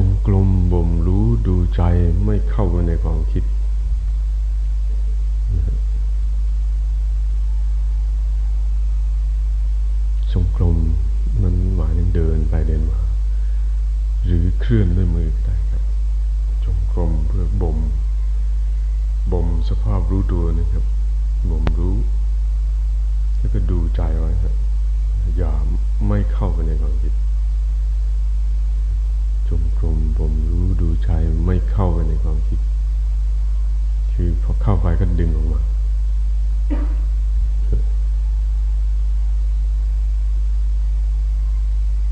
จงกลมบ่มรู้ดูใจไม่เข้าไปในความคิด จงกลมนั้นหมายถึงเดินไปเดินมา หรือเคลื่อนด้วยมือก็ได้ครับ จงกลมเพื่อบ่มบ่มสภาพรู้ตัวนะครับบ่มรู้แล้วก็ดูใจไว้ครับอย่าไม่เข้าไปในความคิด